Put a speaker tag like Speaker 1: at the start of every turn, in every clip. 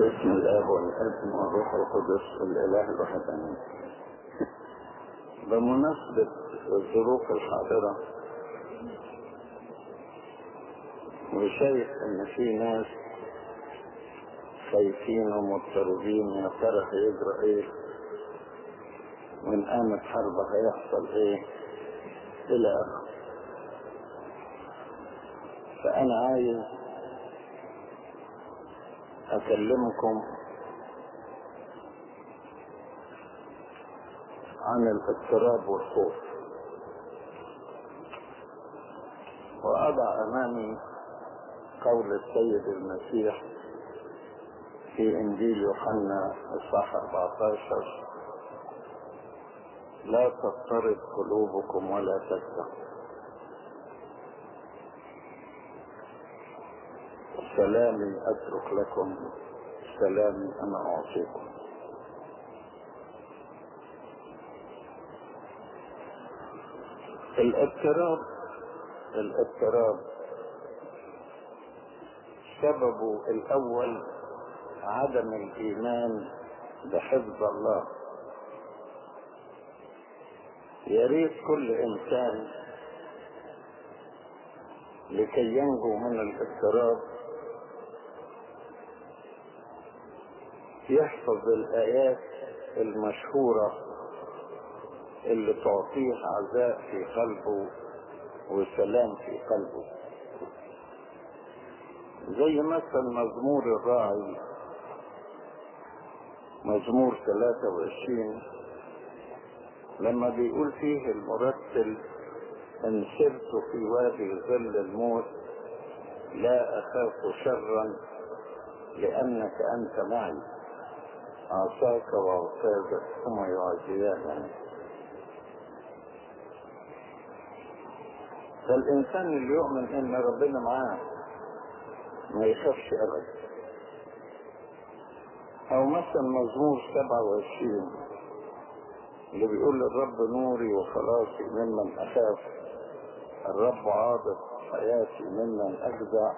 Speaker 1: باسم الآب والابن والروح القدس الاله الواحد. آمين. بمناسبة الظروف الحاضرة وشايف إن في ناس خايفين ومضطربين يا ترى هيجرى إيه من قامت حرب هيحصل إيه؟ إلى آخره. فأنا عايز أكلمكم عن الاضطراب والخوف. وأضع أمامي قول السيد المسيح في إنجيل يوحنا إصحاح 14 لا تضطرب قلوبكم ولا تكره سلامي أترك لكم. سلامي أنا أعطيكم. الاضطراب الاضطراب سببه الأول عدم الإيمان بحفظ الله. يا ريت كل إنسان لكي ينجو من الاضطراب يحفظ الآيات المشهورة اللي تعطيه عزاء في قلبه وسلام في قلبه. زي مثلا مزمور الراعي مزمور 23 لما بيقول فيه المرتل إن سرت في وادي ظل الموت لا أخاف شرا لأنك أنت معي. عصاك وعكازك هما يعزيان فالإنسان اللي يؤمن إن ربنا معاه ما يخافش أبدا. أو مثلا مزمور 27 اللي بيقول الرب نوري وخلاصي ممن أخاف. الرب عاضد حياتي ممن أجزع.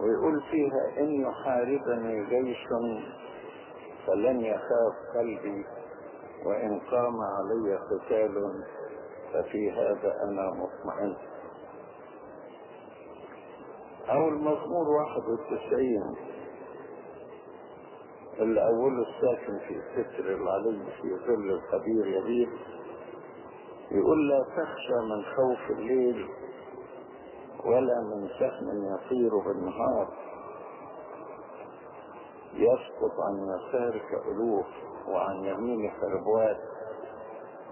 Speaker 1: ويقول فيها إن يحاربني جيش فلن يخاف قلبي وإن قام علي قتال ففي هذا أنا مطمئن. أو المزمور واحد وتسعين اللي أوله الساكن في ستر العلي في ظل الخبير يبيت يقول لا تخشى من خوف الليل ولا من سهم يطير بالنهار يسقط عن يسارك ألوف وعن يمينك ربوات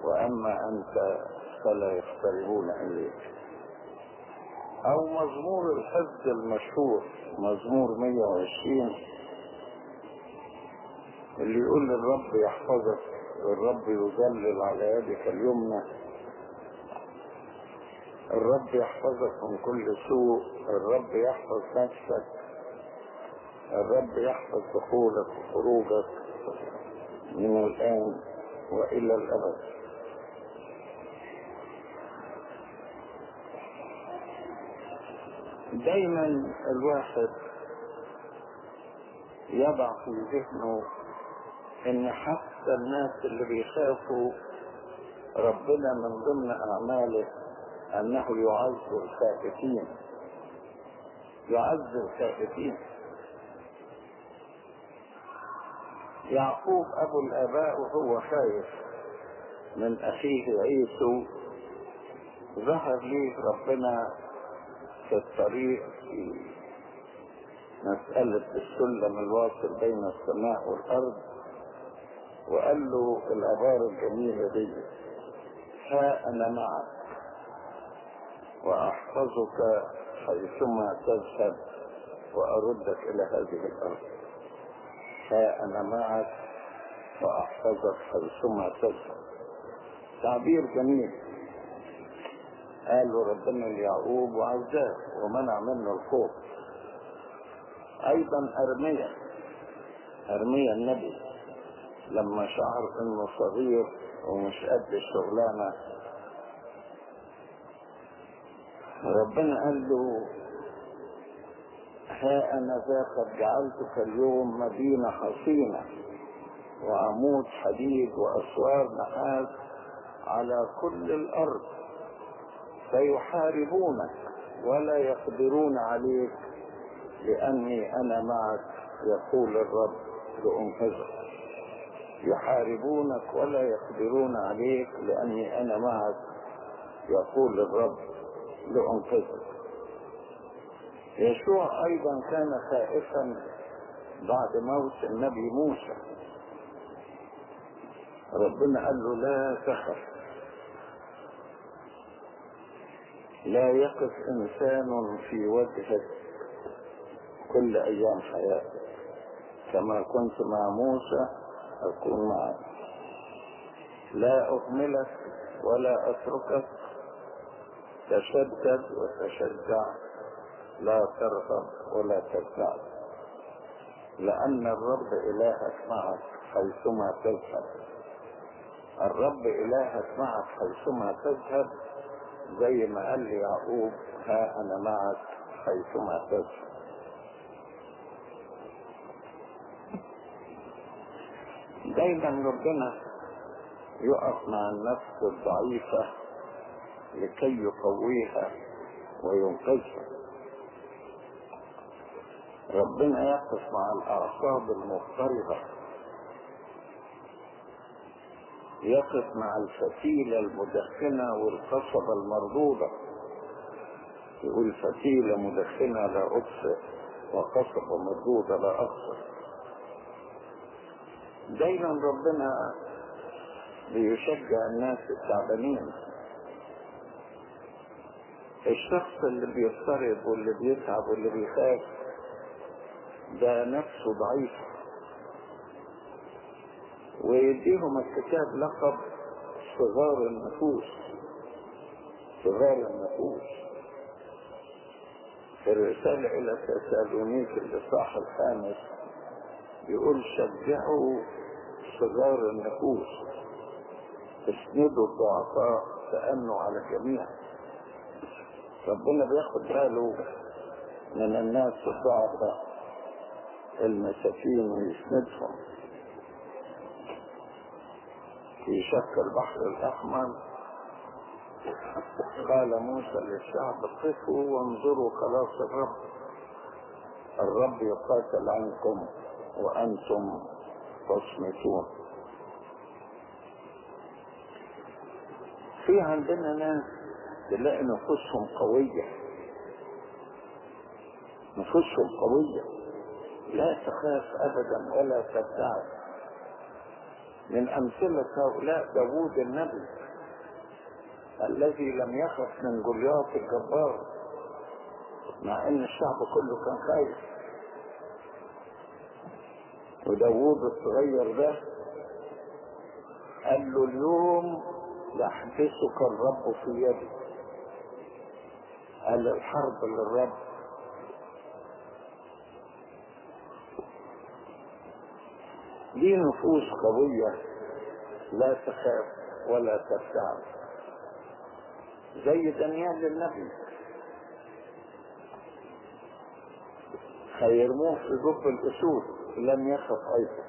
Speaker 1: وأما أنت فلا يقتربون إليك أو مزمور الحفظ المشهور مزمور 120 اللي يقول الرب يحفظك الرب يظلل على يدك اليمنى. الرب يحفظك من كل سوء الرب يحفظ نفسك. الرب يحفظ دخولك وخروجك من الآن وإلى الأبد. دايما الواحد يضع في ذهنه إن حتى الناس اللي بيخافوا ربنا من ضمن أعماله أنه يعز الخائفين يعز الخائفين يعقوب ابو الآباء وهو خايف من أخيه عيسو. ظهر ليه ربنا في الطريق في مسألة السلم الواصل بين السماء والأرض وقال له العبارة الجميلة دي ها أنا معك وأحفظك حيثما تذهب وأردك إلى هذه الأرض. ها أنا معك وأحفظك حيثما تذهب تعبير جميل. قالوا ربنا ليعقوب وعزاه ومنع منه الخوف. أيضا ارميا ارميا النبي. لما شعر إنه صغير ومش قد الشغلانة. ربنا قال له ها أنا ذا قد جعلتك اليوم مدينة حصينة وعمود حديد وأسوار نحاس على كل الأرض. فيحاربونك ولا يقدرون عليك لأني أنا معك يقول الرب لأنقذك يحاربونك ولا يقدرون عليك لأني أنا معك يقول الرب لأنقذك يشوع أيضا كان خائفا بعد موت النبي موسى؟ ربنا قال له لا تخف. لا يقف إنسان في وجهك كل أيام حياتك. كما كنت مع موسى أكون معك لا أهملك ولا أتركك. تشدد وتشجع. لا ترغب ولا تبتعد لأن الرب إلهك معك حيثما تذهب. الرب إلهك معك حيثما تذهب زي ما قال لي يعقوب ها أنا معك حيثما تذهب. دايما ربنا يقف مع النفس الضعيفة لكي يقويها وينقذها. ربنا يقف مع الأعصاب المضطربة. يقف مع الفتيلة المدخنة والقصبة المردودة يقول فتيلة مدخنة لا أطفئ وقصبة مردودة لا أقصر دايما ربنا بيشجع الناس التعبانين. الشخص اللي بيضطرب واللي بيتعب واللي بيخاف ده نفسه ضعيفة ويديهم الكتاب لقب صغار النفوس. صغار النفوس. في الرسالة إلى تسالونيك الإصحاح الخامس يقول شجعوا صغار النفوس. اسندوا الضعفاء تأنوا على الجميع. ربنا بياخد باله من الناس الضعفاء. المساكين ويسندهم في شك البحر الأحمر. قال موسى للشعب قفوا وانظروا خلاص الرب. الرب يقاتل عنكم وأنتم تصمتون. في عندنا ناس تلاقي نفوسهم قوية. نفوسهم قوية. لا تخاف أبدا ولا تبتعد. من أمثلة هؤلاء داوود النبي الذي لم يخف من جولياط الجبار مع إن الشعب كله كان خايف. وداوود الصغير ده قال له اليوم يحبسك الرب في يدي. قال الحرب للرب. دي نفوس قوية لا تخاف ولا ترتعب. زي دانيال النبي. هيرموه في جب الأسود لم يخف أيضا.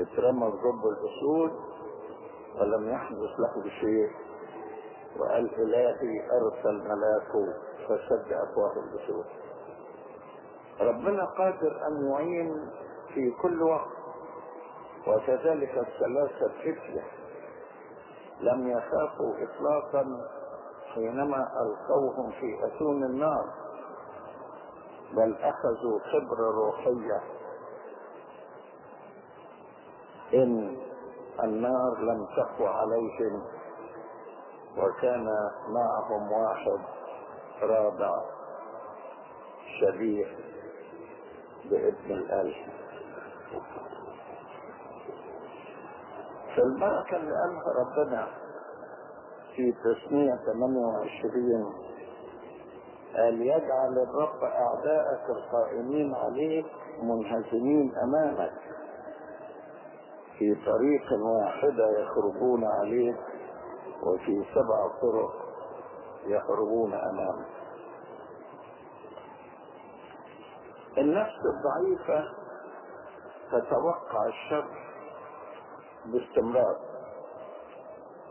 Speaker 1: اترمى في جب الأسود ولم يحدث له شيء. وقال إلهي أرسل ملاكه فسد افواه الأسود. ربنا قادر أن يعين في كل وقت. وكذلك الثلاثة فتيه لم يخافوا اطلاقا حينما ألقوهم في أتون النار بل أخذوا خبره روحية إن النار لم تقوى عليهم وكان معهم واحد رابع شبيه بابن الالف فالبركة اللي قالها ربنا في تسمية 28 قال يجعل الرب أعداءك القائمين عليك منهزمين أمامك في طريق واحدة يخرجون عليك وفي سبع طرق يخرجون أمامك. النفس الضعيفة تتوقع الشر باستمرار.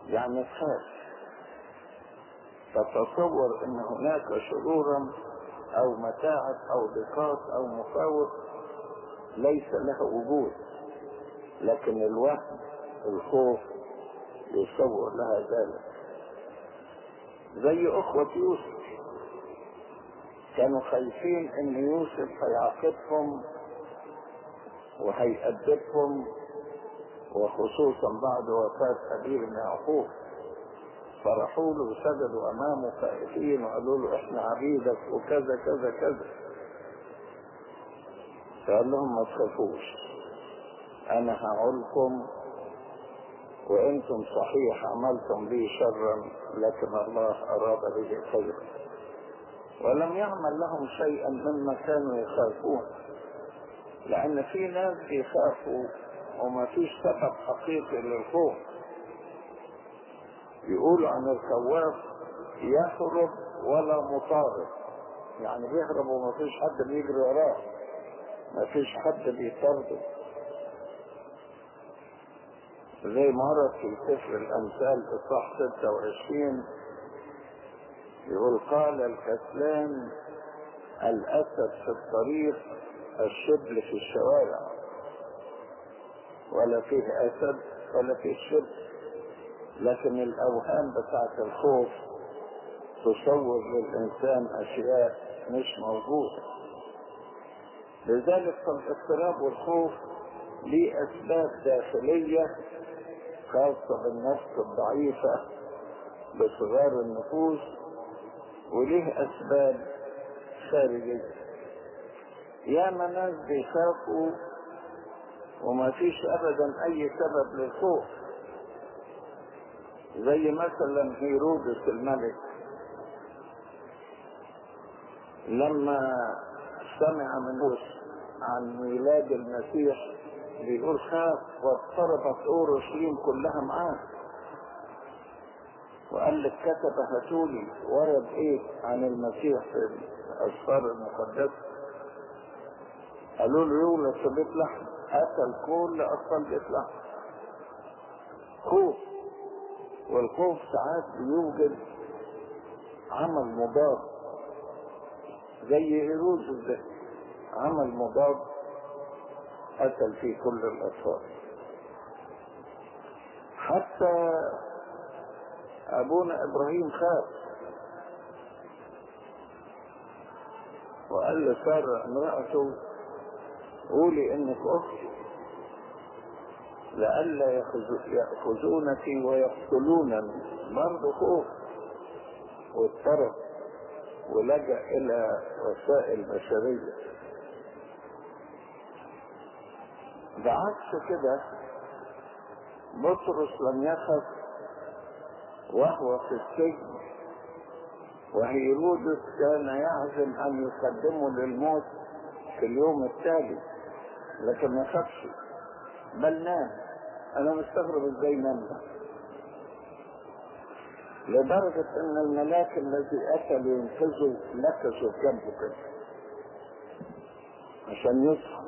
Speaker 1: يعني تخاف تتصور إن هناك شرورا أو متاعب أو ضيقات أو مفاوض ليس لها وجود. لكن الوهم الخوف يصور لها ذلك. زي أخوة يوسف. كانوا خايفين إن يوسف هيعاقبهم وهيأدبهم وخصوصا بعد وفاة أبيهم يعقوب. فرحوا له وسجدوا أمامه خائفين وقالوا له إحنا عبيدك وكذا كذا كذا. فقال لهم ما تخافوش أنا هعولكم وأنتم صحيح عملتم بي شرا لكن الله أراد به خيرا. ولم يعمل لهم شيئا مما كانوا يخافون. لأن في ناس بيخافوا وما فيش سبب حقيقي للخوف. يقولوا عن الخواف يهرب ولا مطارد يعني بيهرب وما فيش حد بيجري وراه. ما فيش حد بيطارده زي ورد في سفر الأمثال إصحاح 26 يقول قال الكسلان الأسد في الطريق الشبل في الشوارع. ولا فيه أسد ولا فيه شبل. لكن الأوهام بتاعت الخوف تصور للإنسان أشياء مش موجودة. لذلك فالاضطراب والخوف ليه أسباب داخلية خاصة بالنفس الضعيفة بصغار النفوس وليه أسباب خارجية. ياما ناس بيخافوا وما فيش أبدا أي سبب للخوف. زي مثلا هيرودس الملك. لما سمع من عن ميلاد المسيح بيقول خاف واضطربت أورشليم كلها معاه. وقال للكتبة هاتولي ورد إيه عن المسيح في الأسفار المقدسة. قالوا له يولد في بيت لحم قتل كل اطفال بيت لحم. خوف. والخوف ساعات بيوجد عمل مضاد زي هيرودس ده عمل مضاد قتل فيه كل الأطفال. حتى أبونا إبراهيم خاف. وقال لسارة امرأته قولي إنك أختي لئلا يأخذونك ويقتلونني برضه خوف واضطرب ولجأ إلى وسائل بشرية. بعكس كده بطرس لم يخف وهو في السجن. وهيرودس كان يعزم أن يقدمه للموت في اليوم التالي. لكن ما خافش. بل نام. أنا مستغرب إزاي نام. لدرجة أن الملاك الذي أتى لينقذه نكسوا جنبه كده عشان يصحى.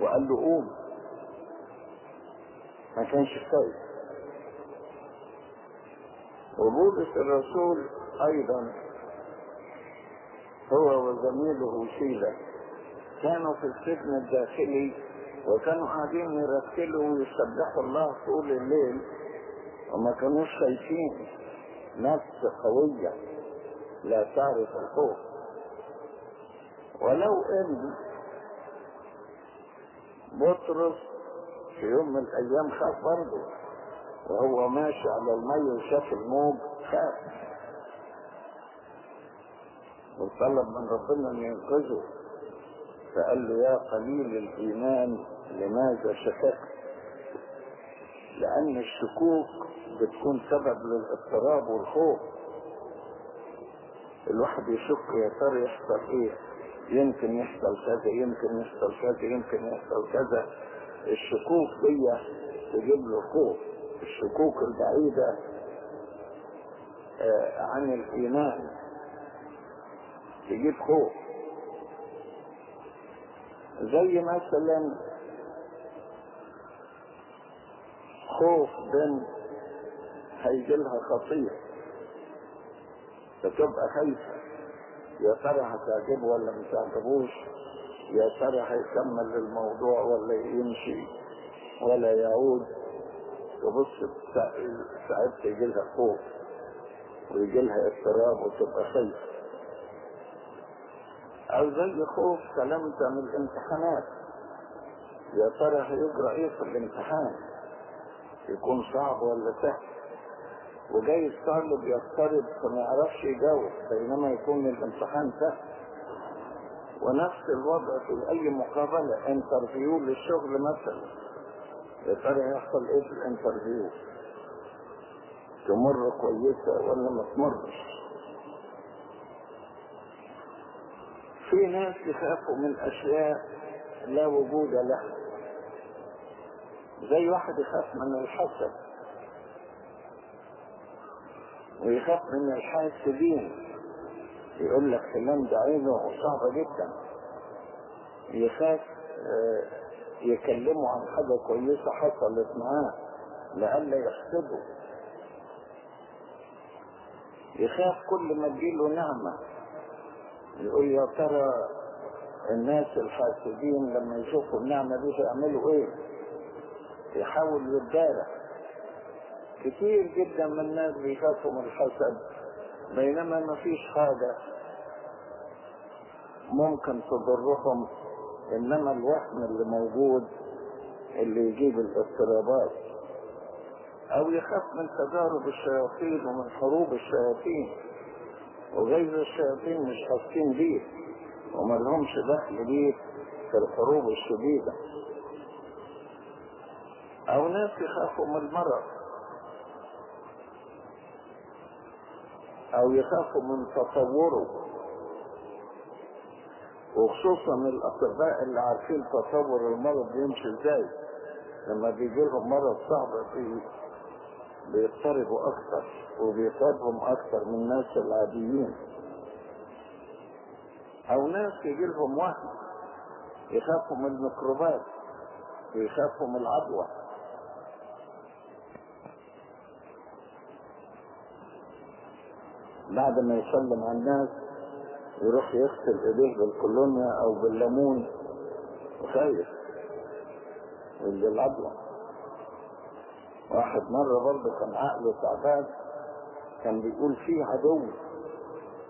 Speaker 1: وقال له قوم. ما كانش خايف وبولس الرسول أيضا هو وزميله شيلة. كانوا في السجن الداخلي وكانوا قاعدين يرتلوا ويسبحوا الله طول الليل وما كانوش خايفين نفس قوية لا تعرف الخوف. ولو إن بطرس في يوم من الأيام خاف برضه وهو ماشي على المي وشاف الموج خاف. وطلب من ربنا أن ينقذه. فقال له يا قليل الإيمان لماذا شككت؟ لأن الشكوك بتكون سبب للاضطراب والخوف. الواحد يشك يا ترى يحصل إيه؟ يمكن يحصل كذا يمكن يحصل كذا يمكن يحصل كذا. الشكوك دي تجيب له خوف. الشكوك البعيدة آه عن الإيمان تجيب خوف. زي مثلا خوف بنت هيجي لها خطير فتبقى خايفة. يا ترى هتعجبه ولا ما تعجبوش؟ يا ترى هيكمل الموضوع ولا يمشي ولا يعود؟ تبص ساعات يجي لها خوف ويجي لها اضطراب وتبقى خايفة. أو زي خوف سلامتها من الامتحانات. يا ترى هيجرى إيه في الامتحان؟ يكون صعب ولا سهل؟ وجاي الطالب يضطرب فما يعرفش يجاوب بينما يكون الامتحان سهل. ونفس الوضع في أي مقابلة انترفيو للشغل مثلا. يا ترى يحصل إيه في الانترفيو؟ تمر كويسة ولا ما تمرش؟ في ناس يخافوا من أشياء لا وجود لها. زي واحد يخاف من الحسد. ويخاف من الحاسدين. يقول لك فلان ده عينه صعبة جدا. يخاف يكلموا عن حاجة كويسة حصلت معاه لئلا يحسده. يخاف كل ما تجيله نعمة. يقول يا ترى الناس الحاسدين لما يشوفوا النعمة دي يعملوا إيه؟ يحاول يتدارى. كتير جدا من الناس بيخافوا من الحسد بينما ما فيش حاجة ممكن تضرهم إنما الوهم اللي موجود اللي يجيب الاضطرابات. أو يخاف من تجارب الشياطين ومن حروب الشياطين. وغير الشياطين مش حاسين بيه وما لهمش دخل بيه في الحروب الشديدة. أو ناس يخافوا من المرض أو يخافوا من تطوره. وخصوصا الأطباء اللي عارفين تطور المرض بيمشي إزاي. لما بيجي لهم مرض صعب بيضطربوا أكتر وبيتعبهم أكتر من الناس العاديين. أو ناس يجي لهم وهم يخافوا من الميكروبات ويخافوا من العدوى. بعد ما يسلم على الناس يروح يغسل إيديه بالكولونيا أو بالليمون. وخايف اللي العدوى. واحد مرة برضه كان عقله تعبان كان بيقول في عدو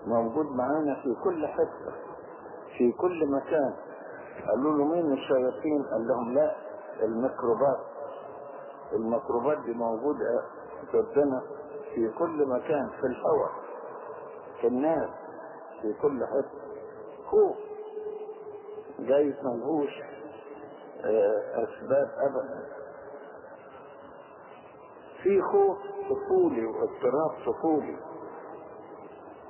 Speaker 1: موجود معانا في كل حتة في كل مكان. قالوا له مين الشياطين؟ قال لهم لا الميكروبات. الميكروبات دي موجودة ضدنا في كل مكان في الهواء في الناس في كل حتة. خوف جايز ملهوش أسباب ابدا. في خوف طفولي واضطراب طفولي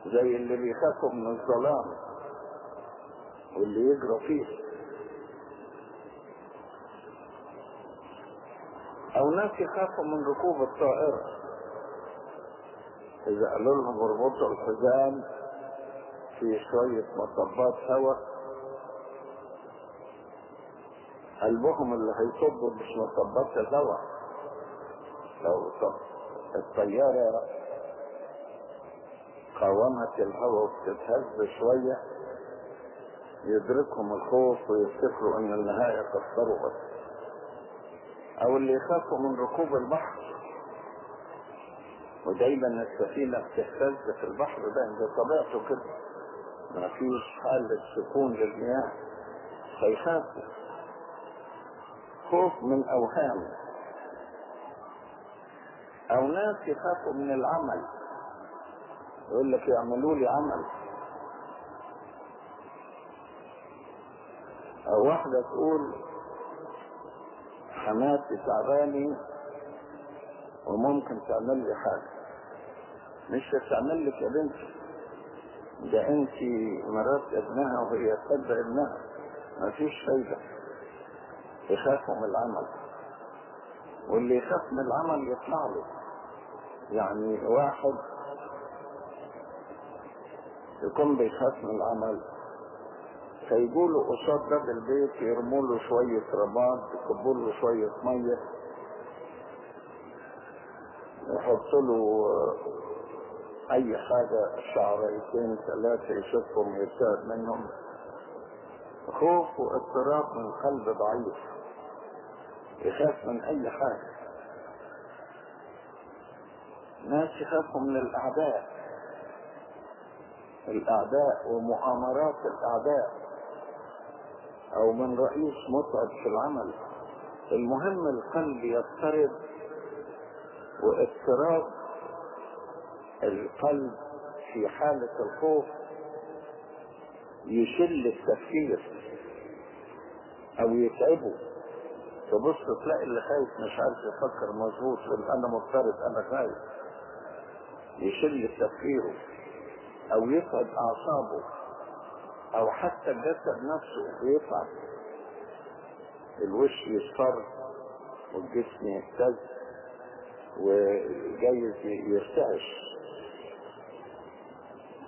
Speaker 1: زي اللي بيخافوا من الظلام واللي يجرى فيه. أو ناس يخافوا من ركوب الطائرة اذا قالوا لهم اربطوا الحزام في شوية مصبات هواء. قلبهم اللي هيصبوا مش مصبات الهواء. لو الطيارة قاومت الهواء وبتتهز شوية يدركهم الخوف ويفتكروا إن النهاية قد قربت أو اللي يخافوا من ركوب البحر. ودايما السفينة بتهتز في البحر ده ده طبيعته كده. ما فيش حالة سكون للمياه. فيخافوا خوف من أوهام. أو ناس يخافوا من العمل. يقول لك يعملوا لي عمل. أو واحدة تقول حماتي تعباني وممكن تعمل لي حاجة. مش هتعمل لك يا بنتي ده انت مرات ابنها وهي تصدق ابنها. مفيش فايدة. يخافوا من العمل. واللي يخاف من العمل يطلع له. يعني واحد يكون بيخاف من العمل. فيقولوا قصاد باب البيت يرموا له شوية رماد يكبوا له شوية مية. يحطوا له أي حاجة شعريتين ثلاثة يشوفهم يرتاد منهم. خوف واضطراب من قلب ضعيف. يخاف من أي حاجة. ناس يخافوا من الأعداء. الأعداء ومؤامرات الأعداء أو من رئيس متعب في العمل. المهم القلب يضطرب واضطراب القلب في حالة الخوف يشل التفكير أو يتعبه. تبص تلاقي اللي خايف مش عارف يفكر مظبوط أنا مضطرب أنا خايف. يشل تفكيره أو يتعب أعصابه أو حتى الجسد نفسه يتعب الوش يصفر والجسم يهتز وجايز يرتعش.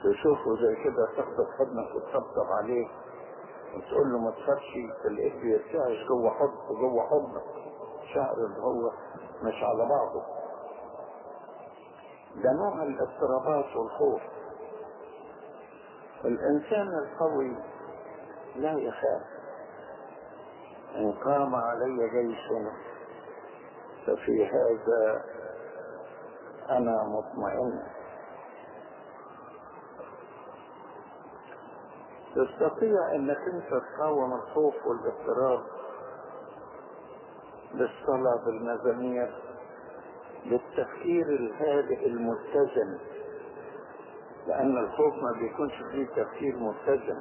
Speaker 1: تشوفه زي كده تاخد حضنك وتطبطب عليه وتقول له ما تخافش تلاقيه بيرتعش جوه حضن جوه حضنك. شعر اللي هو مش على بعضه. ده نوع الاضطرابات والخوف. الإنسان القوي لا يخاف. إن قام علي جيش ففي هذا أنا مطمئن. تستطيع أنك أنت تقاوم الخوف والاضطراب بالصلاة بالمزامير بالتفكير الهادئ المتزن لأن الخوف ما بيكونش فيه تفكير متزن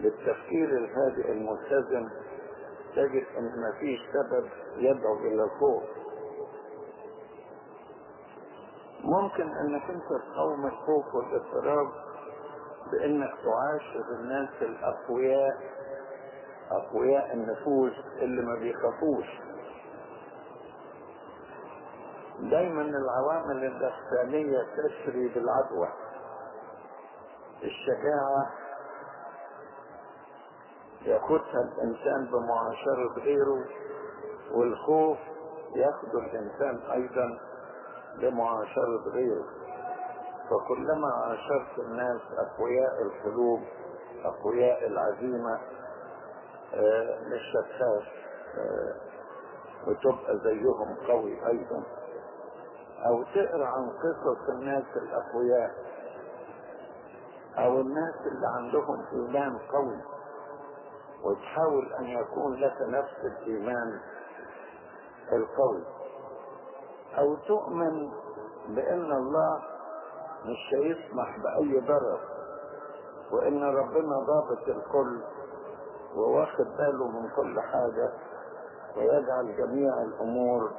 Speaker 1: بالتفكير الهادئ المتزن تجد أن ما فيش سبب يدعو إلى الخوف. ممكن أنك أنت تقاوم الخوف والاضطراب بأنك تعاشر الناس الأقوياء أقوياء النفوس اللي ما بيخافوش. دايما العوامل النفسانية تسري بالعدوى. الشجاعة ياخدها الإنسان بمعاشرة غيره والخوف ياخد الإنسان أيضا بمعاشرة غيره. فكلما عاشرت الناس أقوياء القلوب أقوياء العزيمة آه مش هتخاف آه وتبقى زيهم قوي أيضا. أو تقرأ عن قصص الناس الأقوياء أو الناس اللي عندهم إيمان قوي وتحاول أن يكون لك نفس الإيمان القوي. أو تؤمن بأن الله مش هيسمح بأي ضرر وإن ربنا ضابط الكل وواخد باله من كل حاجة ويجعل جميع الأمور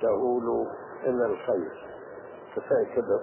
Speaker 1: تؤول إلى الخير. كفاية كده